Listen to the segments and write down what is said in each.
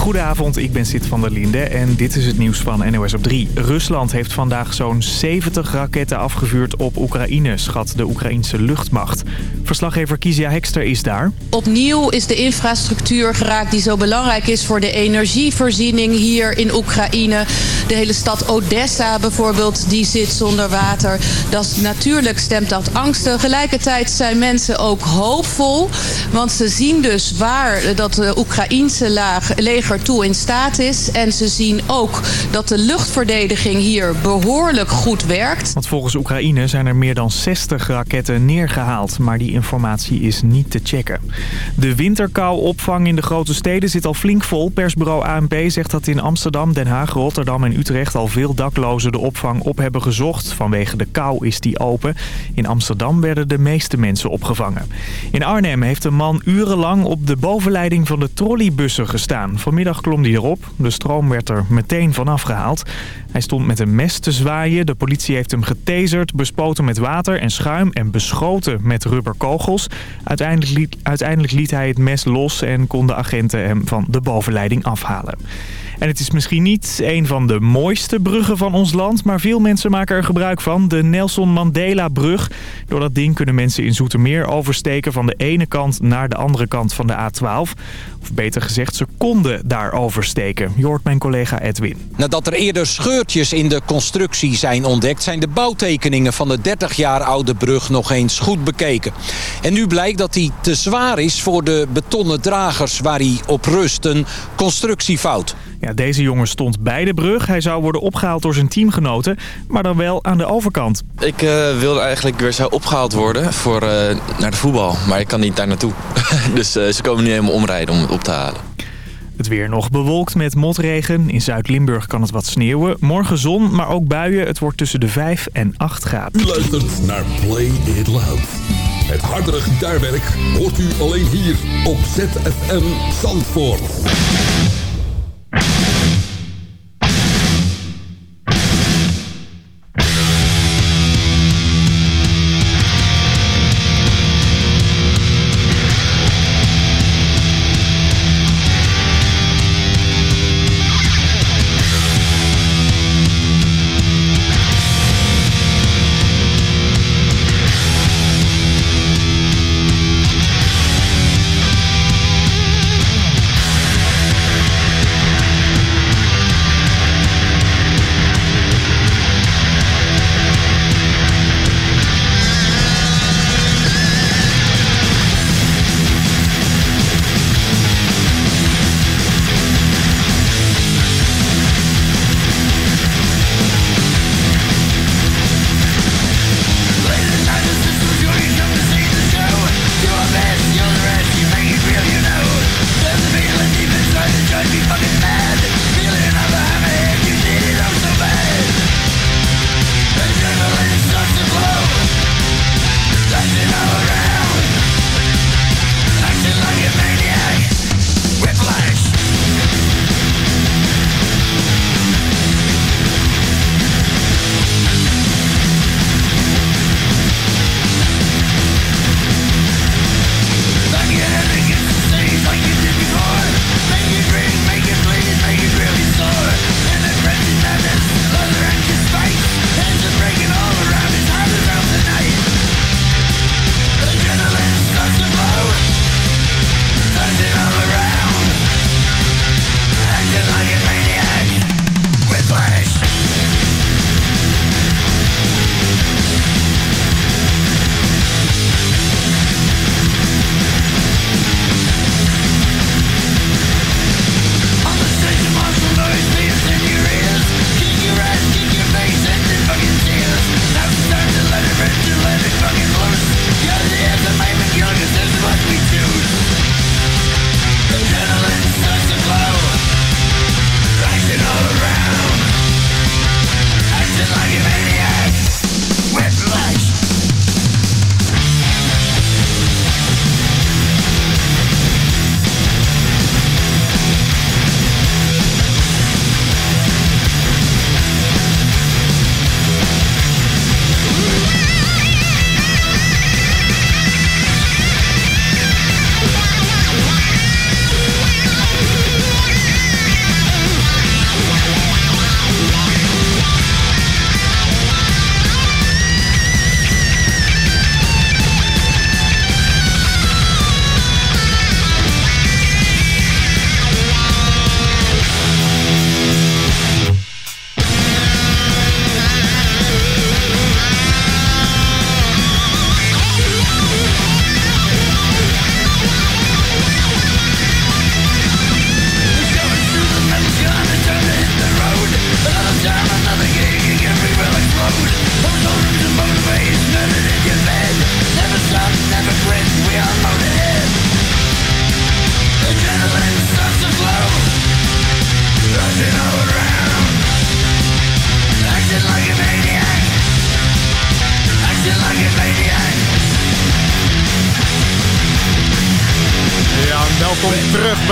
Goedenavond, ik ben Sid van der Linde en dit is het nieuws van NOS op 3. Rusland heeft vandaag zo'n 70 raketten afgevuurd op Oekraïne, schat de Oekraïnse luchtmacht. Verslaggever Kizia Hekster is daar. Opnieuw is de infrastructuur geraakt die zo belangrijk is voor de energievoorziening hier in Oekraïne. De hele stad Odessa bijvoorbeeld, die zit zonder water. Dat is, natuurlijk stemt dat angsten. Tegelijkertijd zijn mensen ook hoopvol, want ze zien dus waar dat de Oekraïnse laag, leger toe in staat is. En ze zien ook dat de luchtverdediging hier behoorlijk goed werkt. Want volgens Oekraïne zijn er meer dan 60 raketten neergehaald, maar die informatie is niet te checken. De winterkouopvang in de grote steden zit al flink vol. Persbureau ANP zegt dat in Amsterdam, Den Haag, Rotterdam en Utrecht al veel daklozen de opvang op hebben gezocht. Vanwege de kou is die open. In Amsterdam werden de meeste mensen opgevangen. In Arnhem heeft een man urenlang op de bovenleiding van de trolleybussen gestaan. Klom hij erop. De stroom werd er meteen vanaf gehaald. Hij stond met een mes te zwaaien. De politie heeft hem getaserd, bespoten met water en schuim en beschoten met rubberkogels. Uiteindelijk liet, uiteindelijk liet hij het mes los en konden agenten hem van de bovenleiding afhalen. En het is misschien niet een van de mooiste bruggen van ons land... maar veel mensen maken er gebruik van. De Nelson Mandela-brug. Door dat ding kunnen mensen in Zoetermeer oversteken... van de ene kant naar de andere kant van de A12. Of beter gezegd, ze konden daar oversteken. Je hoort mijn collega Edwin. Nadat er eerder scheurtjes in de constructie zijn ontdekt... zijn de bouwtekeningen van de 30 jaar oude brug nog eens goed bekeken. En nu blijkt dat hij te zwaar is voor de betonnen dragers... waar hij op rust, een constructiefout. Ja, deze jongen stond bij de brug. Hij zou worden opgehaald door zijn teamgenoten, maar dan wel aan de overkant. Ik uh, wilde eigenlijk weer zo opgehaald worden voor, uh, naar de voetbal, maar ik kan niet daar naartoe. dus uh, ze komen nu helemaal omrijden om het op te halen. Het weer nog bewolkt met motregen. In Zuid-Limburg kan het wat sneeuwen. Morgen zon, maar ook buien. Het wordt tussen de 5 en 8 graden. U luistert naar Play It Loud. Het hardere gitaarwerk hoort u alleen hier op ZFM Zandvoort.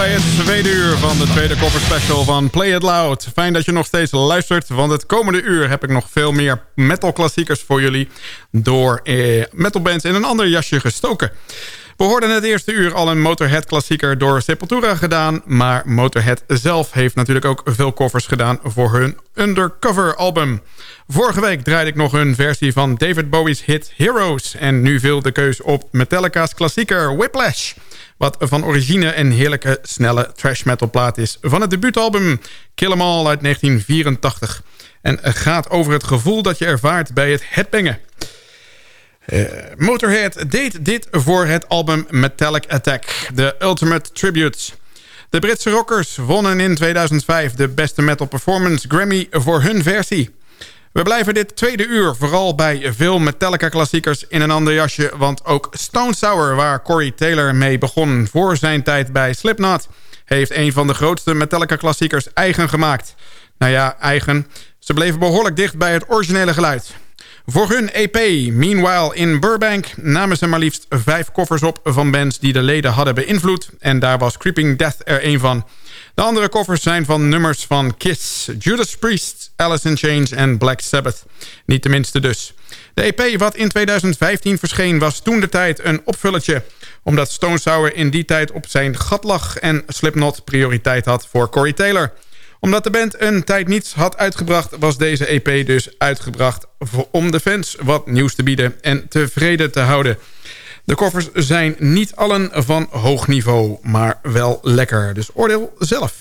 Bij het tweede uur van de tweede cover special van Play It Loud. Fijn dat je nog steeds luistert, want het komende uur heb ik nog veel meer metal klassiekers voor jullie... door eh, metalbands in een ander jasje gestoken. We hoorden het eerste uur al een Motorhead-klassieker door Sepultura gedaan... maar Motorhead zelf heeft natuurlijk ook veel covers gedaan voor hun Undercover-album. Vorige week draaide ik nog een versie van David Bowie's hit Heroes... en nu viel de keus op Metallica's klassieker Whiplash... wat van origine een heerlijke, snelle trash metal plaat is... van het debuutalbum Kill 'Em All uit 1984... en gaat over het gevoel dat je ervaart bij het headbangen... Uh, Motorhead deed dit voor het album Metallic Attack, The Ultimate Tributes. De Britse rockers wonnen in 2005 de beste metal performance Grammy voor hun versie. We blijven dit tweede uur vooral bij veel Metallica-klassiekers in een ander jasje... want ook Stone Sour, waar Corey Taylor mee begon voor zijn tijd bij Slipknot... heeft een van de grootste Metallica-klassiekers eigen gemaakt. Nou ja, eigen. Ze bleven behoorlijk dicht bij het originele geluid. Voor hun EP Meanwhile in Burbank namen ze maar liefst vijf koffers op van bands die de leden hadden beïnvloed. En daar was Creeping Death er een van. De andere koffers zijn van nummers van Kiss, Judas Priest, Alice in Chains en Black Sabbath. Niet de minste dus. De EP wat in 2015 verscheen was toen de tijd een opvulletje. Omdat Stone Sour in die tijd op zijn gat lag en Slipknot prioriteit had voor Corey Taylor omdat de band een tijd niets had uitgebracht... was deze EP dus uitgebracht om de fans wat nieuws te bieden... en tevreden te houden. De koffers zijn niet allen van hoog niveau, maar wel lekker. Dus oordeel zelf.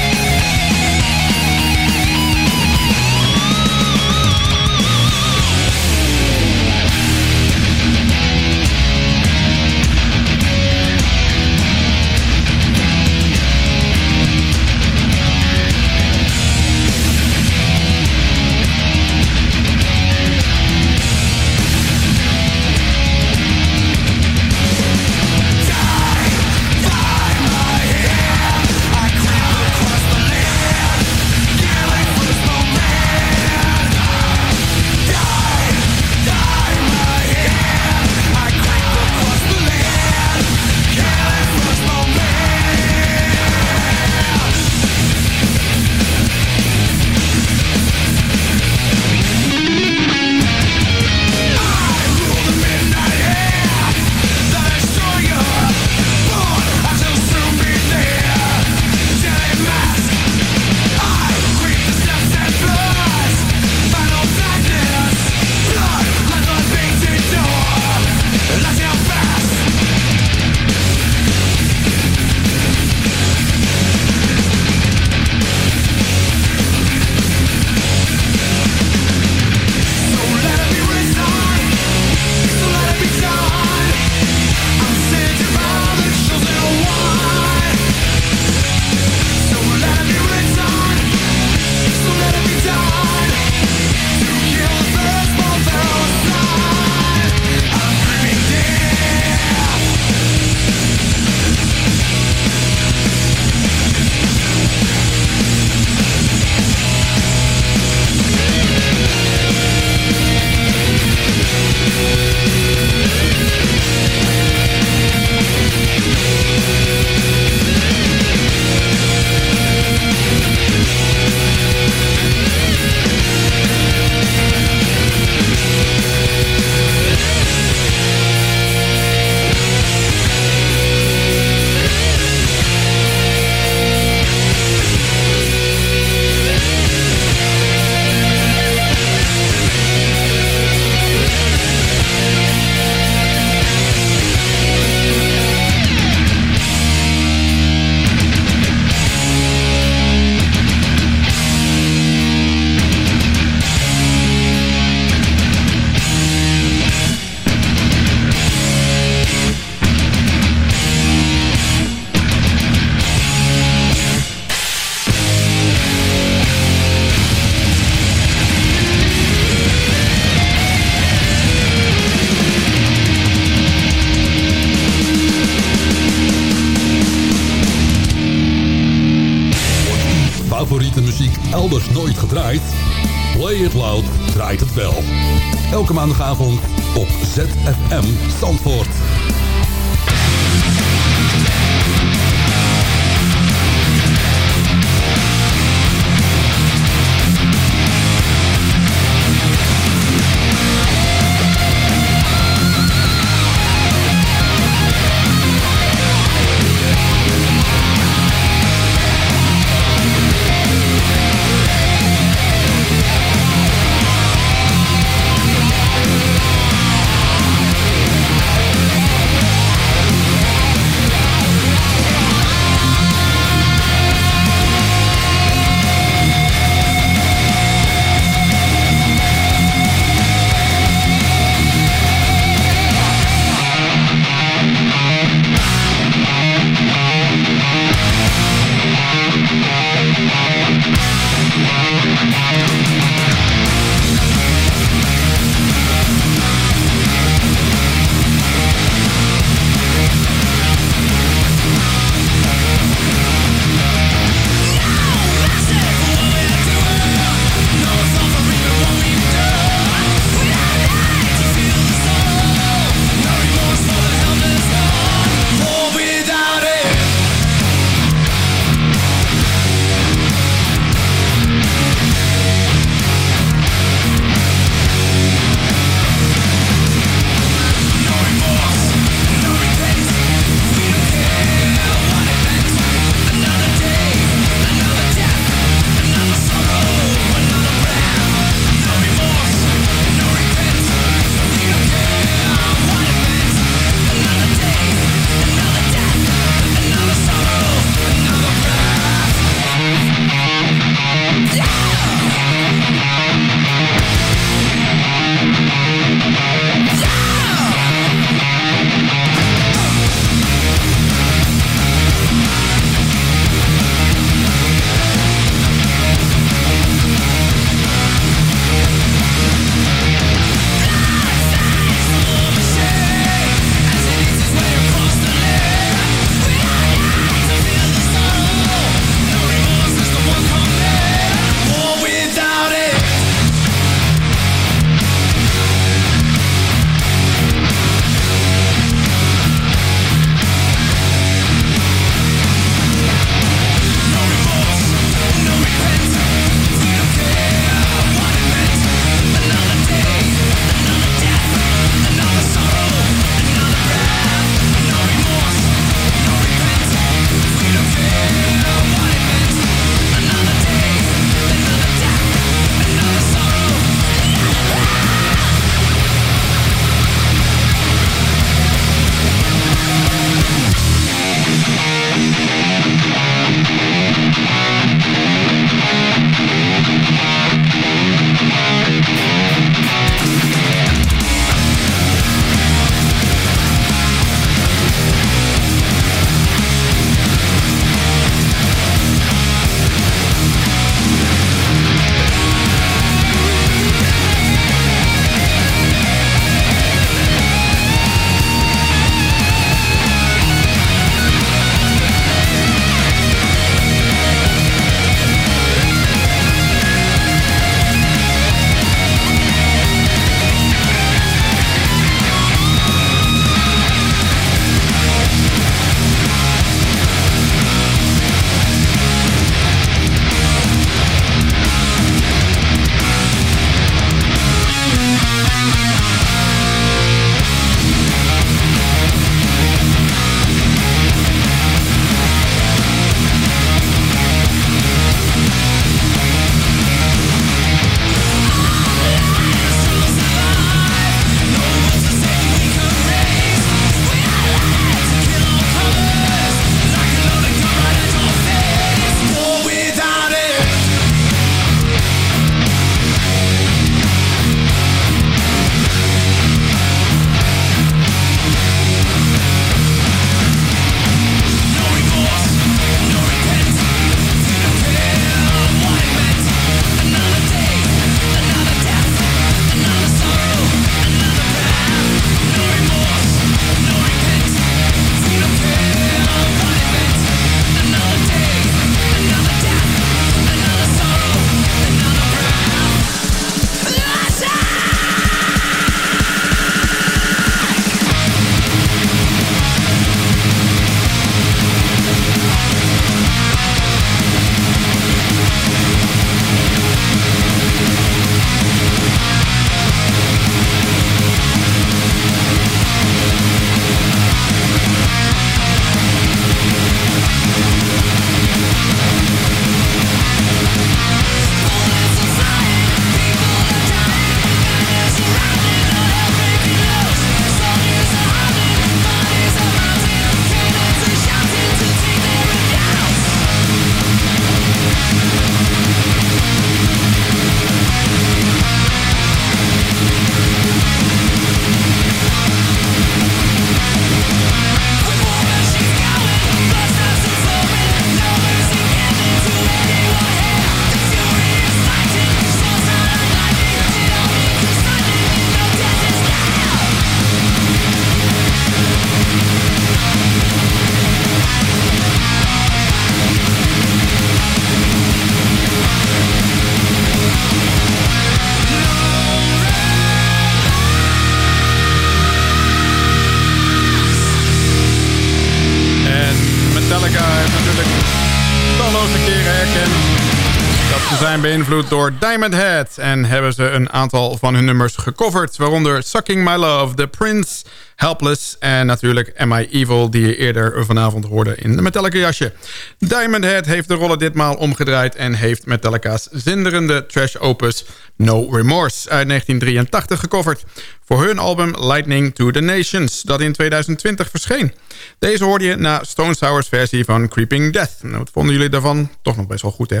Zijn beïnvloed door Diamond Head en hebben ze een aantal van hun nummers gecoverd, waaronder Sucking My Love, The Prince, Helpless en natuurlijk Am I Evil, die je eerder vanavond hoorde in de Metallica jasje. Diamond Head heeft de rollen ditmaal omgedraaid en heeft Metallica's zinderende trash opus No Remorse uit 1983 gecoverd voor hun album Lightning to the Nations, dat in 2020 verscheen. Deze hoorde je na Stone Sour's versie van Creeping Death. Nou, wat vonden jullie daarvan? Toch nog best wel goed, hè?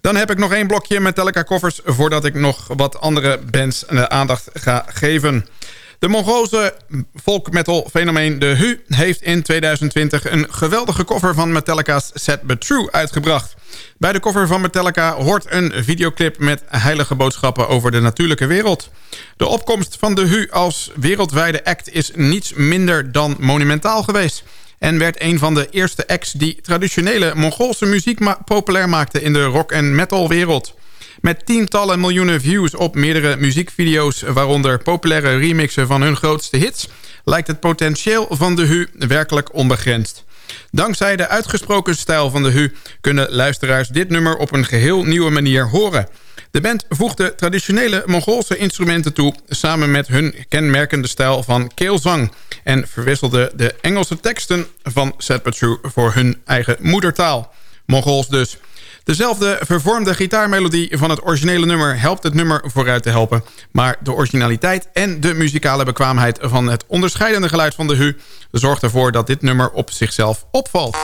Dan heb ik nog één blokje Metallica covers... voordat ik nog wat andere bands de aandacht ga geven. De Mongoolse folk metal fenomeen De Hu heeft in 2020 een geweldige cover van Metallica's Set But True uitgebracht. Bij de cover van Metallica hoort een videoclip met heilige boodschappen over de natuurlijke wereld. De opkomst van De Hu als wereldwijde act is niets minder dan monumentaal geweest en werd een van de eerste acts die traditionele Mongoolse muziek populair maakte in de rock- en metalwereld. Met tientallen miljoenen views op meerdere muziekvideo's... waaronder populaire remixen van hun grootste hits... lijkt het potentieel van de HU werkelijk onbegrensd. Dankzij de uitgesproken stijl van de HU... kunnen luisteraars dit nummer op een geheel nieuwe manier horen... De band voegde traditionele Mongoolse instrumenten toe... samen met hun kenmerkende stijl van keelzang... en verwisselde de Engelse teksten van Setpatru voor hun eigen moedertaal. Mongools dus. Dezelfde vervormde gitaarmelodie van het originele nummer... helpt het nummer vooruit te helpen. Maar de originaliteit en de muzikale bekwaamheid... van het onderscheidende geluid van de Hu... zorgt ervoor dat dit nummer op zichzelf opvalt.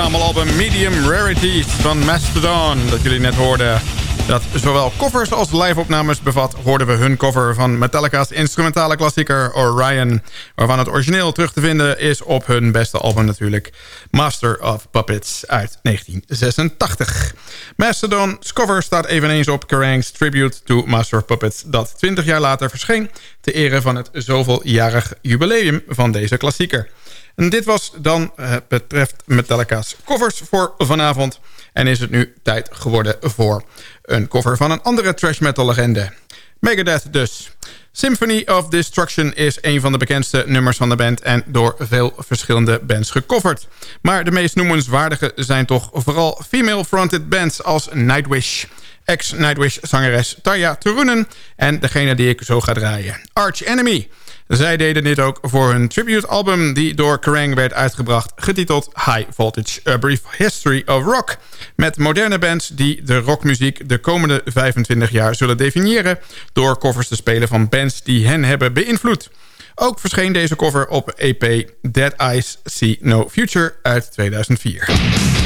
Verzamelalbum Medium Rarities van Mastodon... dat jullie net hoorden. Dat zowel covers als live-opnames bevat... hoorden we hun cover van Metallica's instrumentale klassieker Orion... waarvan het origineel terug te vinden is op hun beste album natuurlijk... Master of Puppets uit 1986. Mastodon's cover staat eveneens op Kerrang's Tribute to Master of Puppets... dat 20 jaar later verscheen... te ere van het zoveeljarig jubileum van deze klassieker. En dit was dan uh, betreft Metallica's covers voor vanavond. En is het nu tijd geworden voor een cover van een andere trash metal legende. Megadeth dus. Symphony of Destruction is een van de bekendste nummers van de band... en door veel verschillende bands gecoverd. Maar de meest noemenswaardige zijn toch vooral female-fronted bands als Nightwish... ex-Nightwish-zangeres Tarja Turunen... en degene die ik zo ga draaien, Arch Enemy... Zij deden dit ook voor hun tribute-album... die door Kerrang werd uitgebracht, getiteld High Voltage... A Brief History of Rock. Met moderne bands die de rockmuziek de komende 25 jaar zullen definiëren... door covers te spelen van bands die hen hebben beïnvloed. Ook verscheen deze cover op EP Dead Eyes See No Future uit 2004.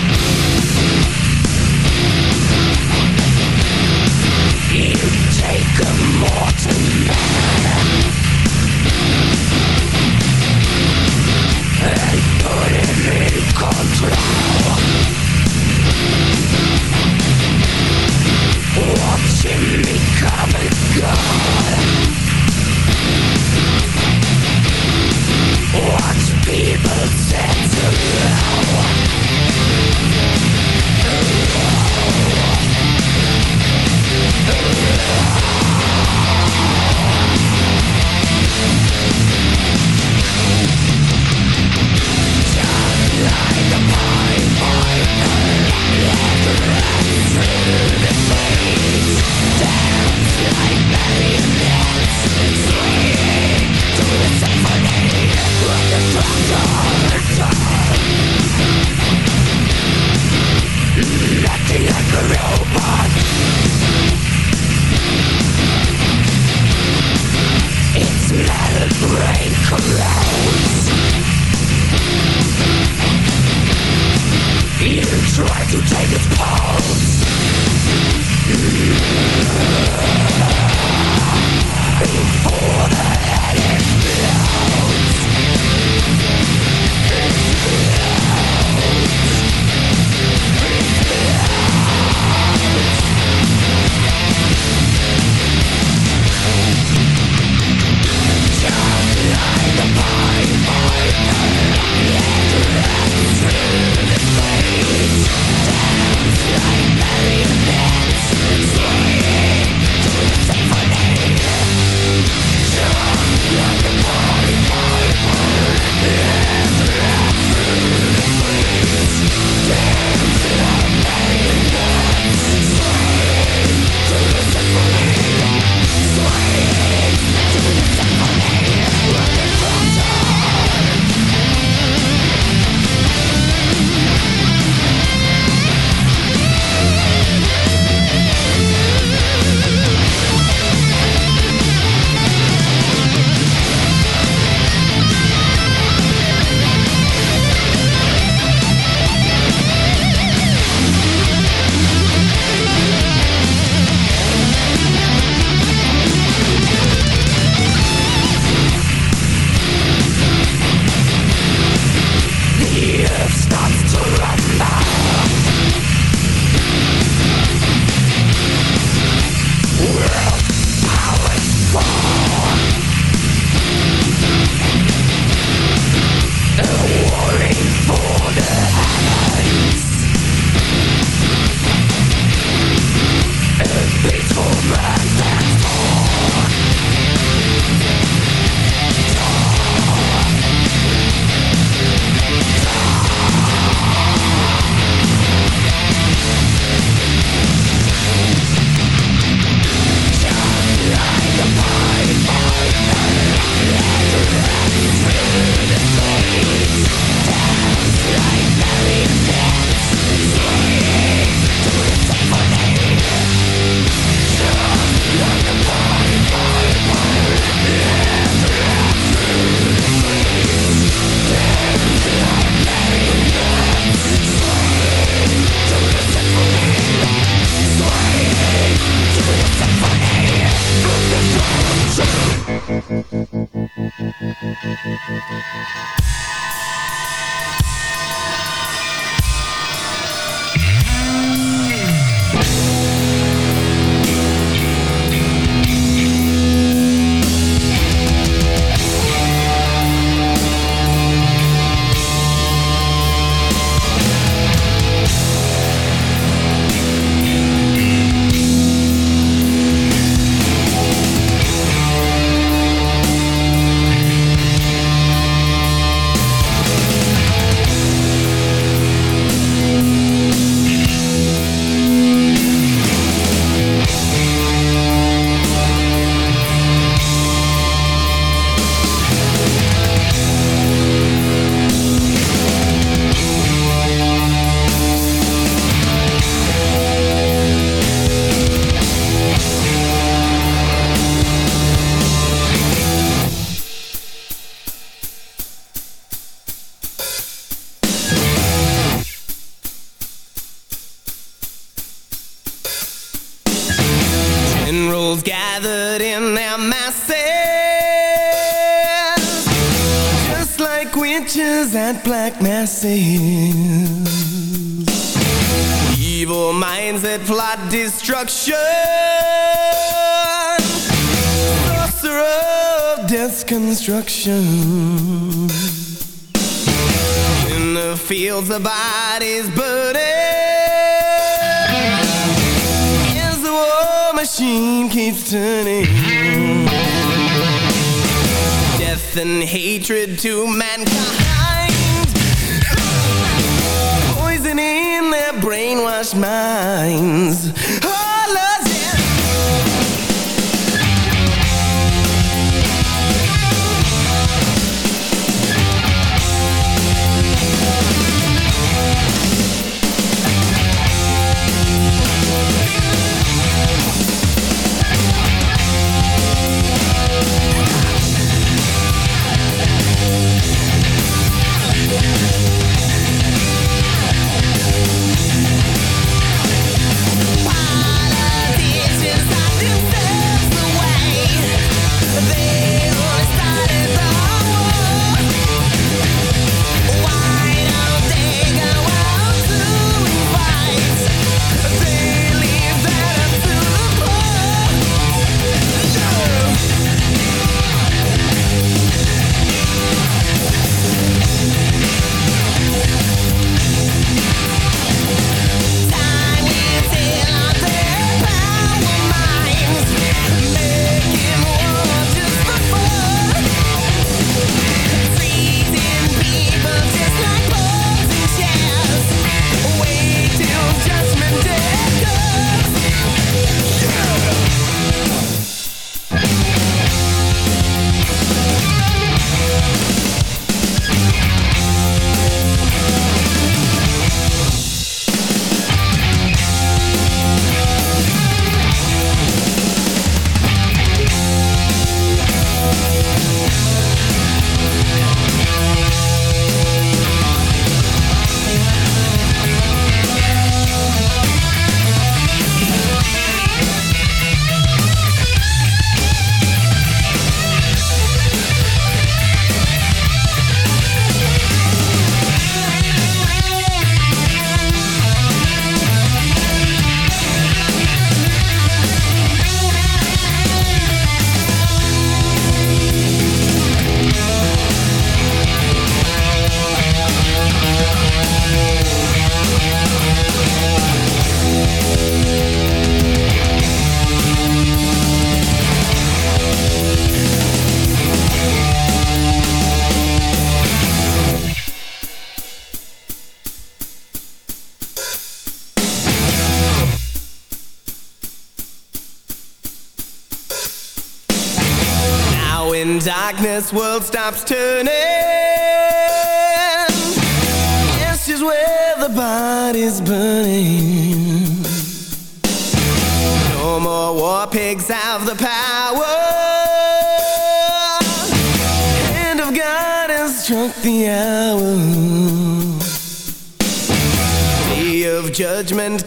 Death's construction In the fields the bodies burning. As the war machine keeps turning. Death and hatred to mankind. Poison in their brainwashed minds stops turning. This is where the body's burning. No more war pigs have the power. Hand of God has struck the hour. Day of judgment,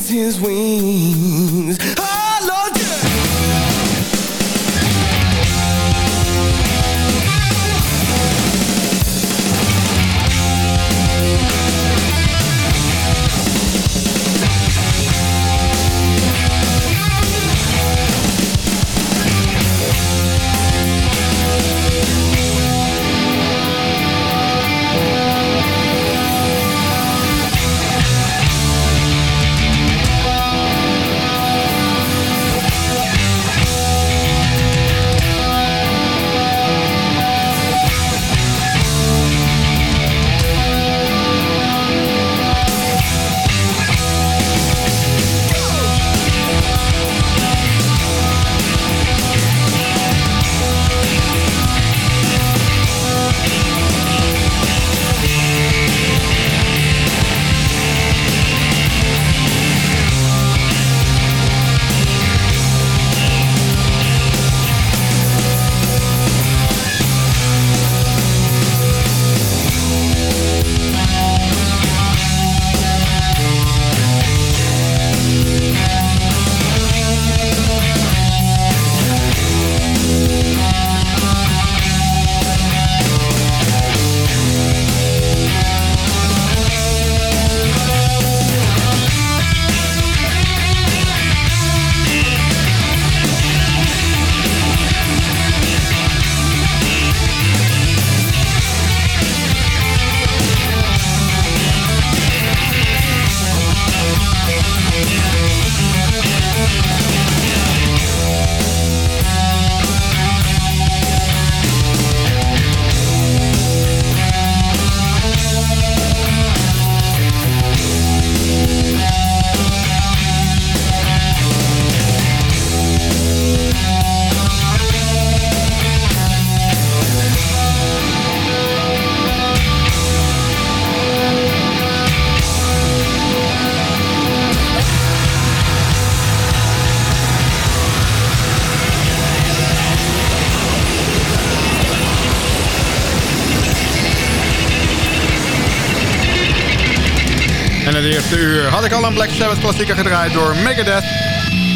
his wings. Het eerste uur had ik al een Black Sabbath klassieker gedraaid door Megadeth.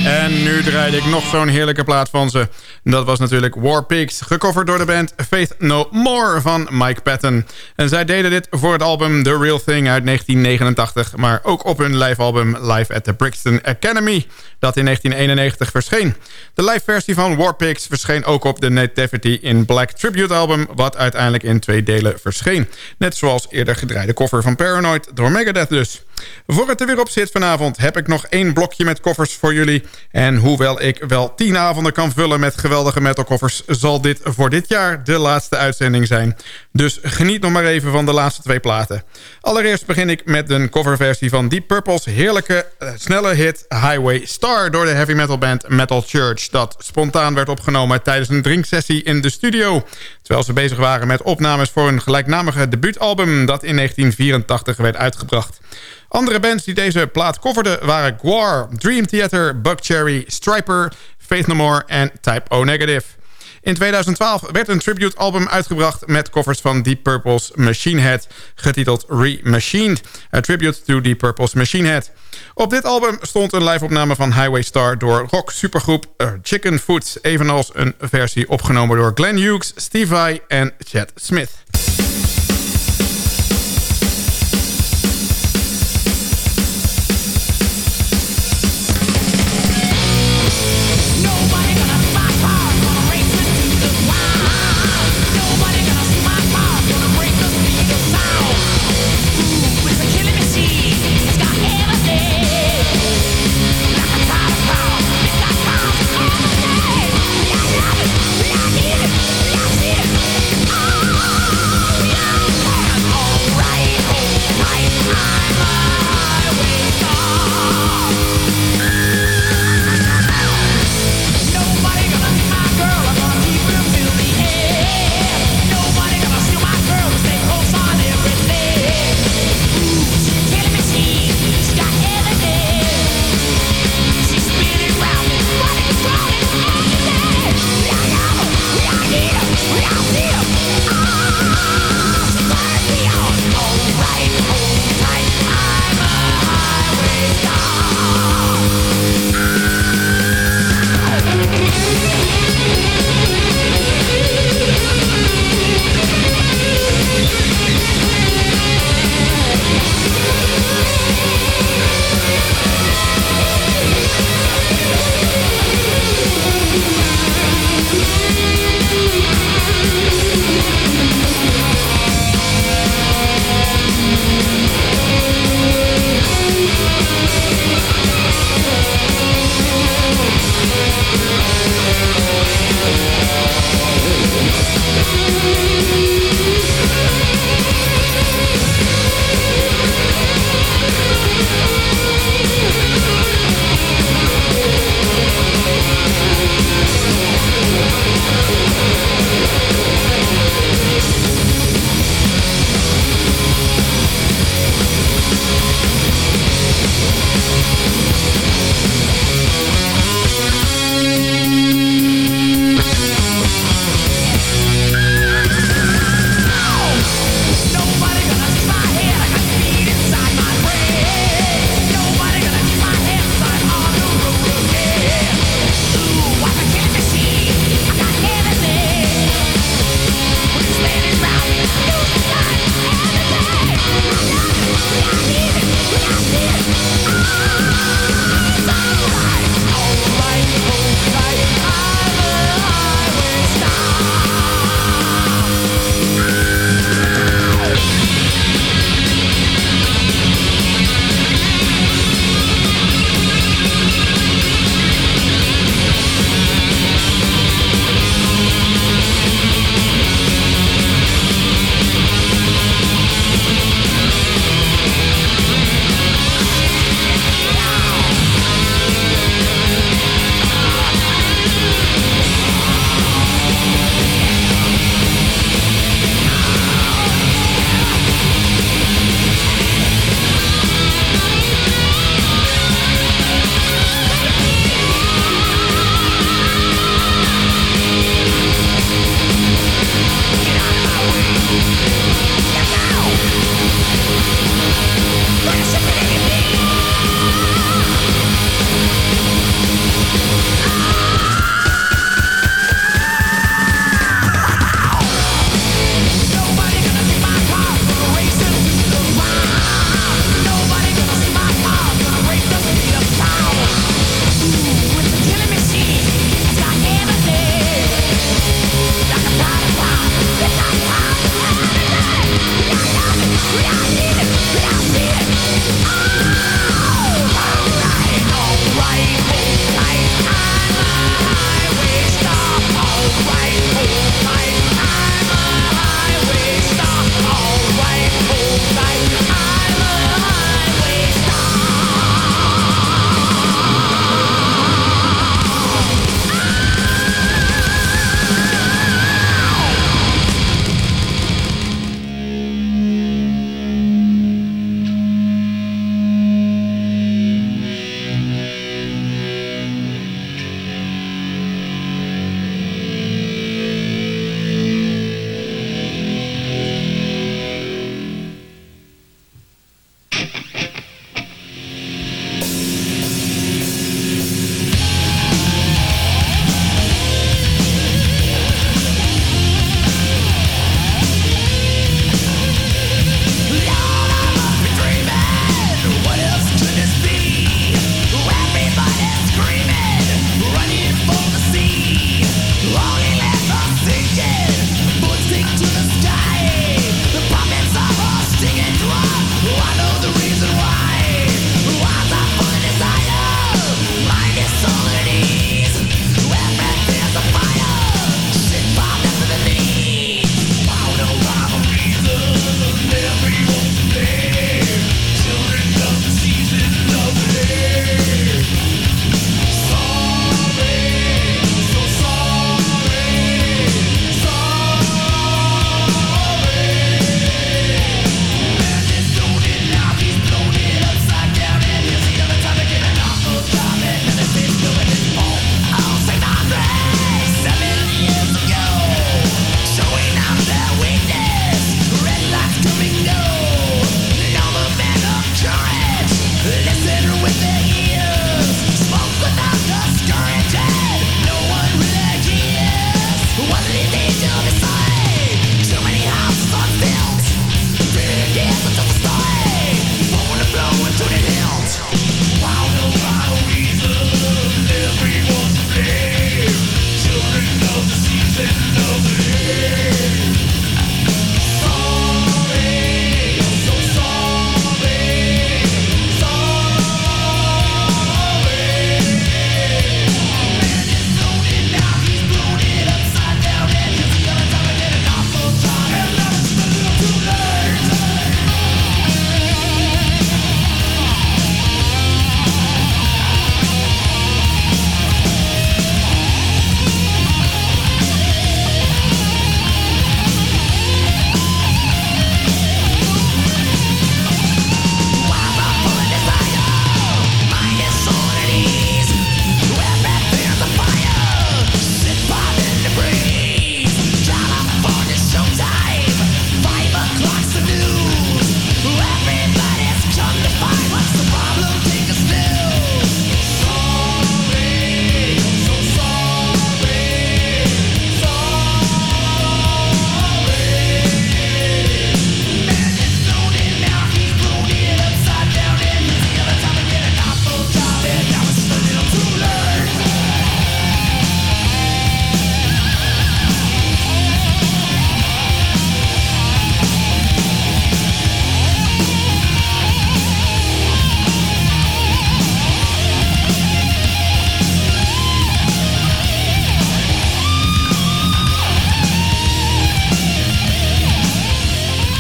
En nu draaide ik nog zo'n heerlijke plaat van ze. Dat was natuurlijk War Pigs, gecoverd door de band Faith No More van Mike Patton. En zij deden dit voor het album The Real Thing uit 1989... maar ook op hun live-album Live at the Brixton Academy... dat in 1991 verscheen. De live-versie van War Pigs verscheen ook op de Nativity in Black Tribute album... wat uiteindelijk in twee delen verscheen. Net zoals eerder gedraaide koffer van Paranoid door Megadeth dus. Voor het er weer op zit vanavond heb ik nog één blokje met koffers voor jullie. En hoewel ik wel tien avonden kan vullen met geweldige metalkoffers... zal dit voor dit jaar de laatste uitzending zijn. Dus geniet nog maar even van de laatste twee platen. Allereerst begin ik met een coverversie van Deep Purple's heerlijke eh, snelle hit Highway Star... door de heavy metal band Metal Church... dat spontaan werd opgenomen tijdens een drinksessie in de studio... terwijl ze bezig waren met opnames voor een gelijknamige debuutalbum... dat in 1984 werd uitgebracht. Andere bands die deze plaat coverden waren Gwar, Dream Theater, Buckcherry, Striper, Faith No More en Type O Negative. In 2012 werd een tribute-album uitgebracht met covers van Deep Purple's Machine Head, getiteld Re-Machined, a tribute to Deep Purple's Machine Head. Op dit album stond een live-opname van Highway Star door rock-supergroep uh, Chicken Foods, evenals een versie opgenomen door Glenn Hughes, Steve Vai en Chad Smith. Thank you.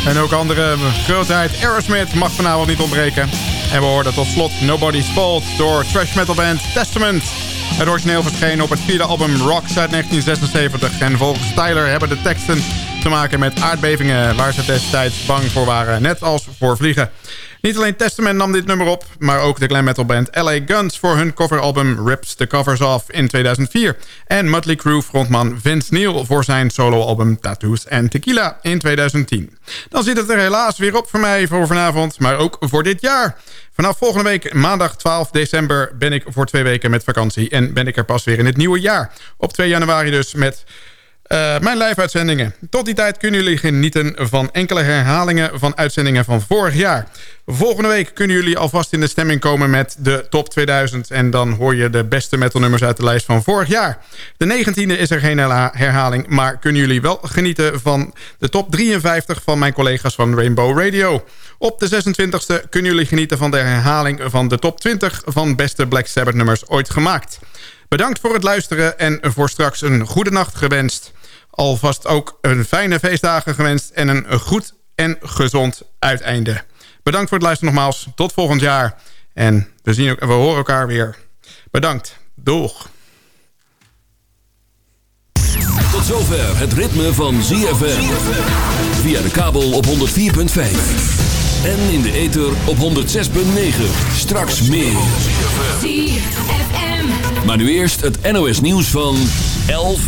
En ook andere grootheid Aerosmith mag vanavond niet ontbreken. En we hoorden tot slot Nobody's Fault door trash metal band Testament. Het origineel verscheen op het vierde album Rocks uit 1976. En volgens Tyler hebben de teksten te maken met aardbevingen... waar ze destijds bang voor waren, net als voor vliegen. Niet alleen Testament nam dit nummer op, maar ook de glam metal band LA Guns voor hun coveralbum Rips the Covers Off in 2004. En Mötley Crüe frontman Vince Neil voor zijn soloalbum Tattoos and Tequila in 2010. Dan zit het er helaas weer op voor mij voor vanavond, maar ook voor dit jaar. Vanaf volgende week, maandag 12 december, ben ik voor twee weken met vakantie... en ben ik er pas weer in het nieuwe jaar. Op 2 januari dus met uh, mijn live-uitzendingen. Tot die tijd kunnen jullie genieten van enkele herhalingen van uitzendingen van vorig jaar. Volgende week kunnen jullie alvast in de stemming komen met de top 2000... en dan hoor je de beste metalnummers uit de lijst van vorig jaar. De 19e is er geen herhaling, maar kunnen jullie wel genieten... van de top 53 van mijn collega's van Rainbow Radio. Op de 26e kunnen jullie genieten van de herhaling van de top 20... van beste Black Sabbath nummers ooit gemaakt. Bedankt voor het luisteren en voor straks een goede nacht gewenst. Alvast ook een fijne feestdagen gewenst en een goed en gezond uiteinde. Bedankt voor het luisteren nogmaals. Tot volgend jaar. En we, zien, we horen elkaar weer. Bedankt. Doeg. Tot zover het ritme van ZFM. Via de kabel op 104.5. En in de ether op 106.9. Straks meer. Maar nu eerst het NOS nieuws van 11 uur.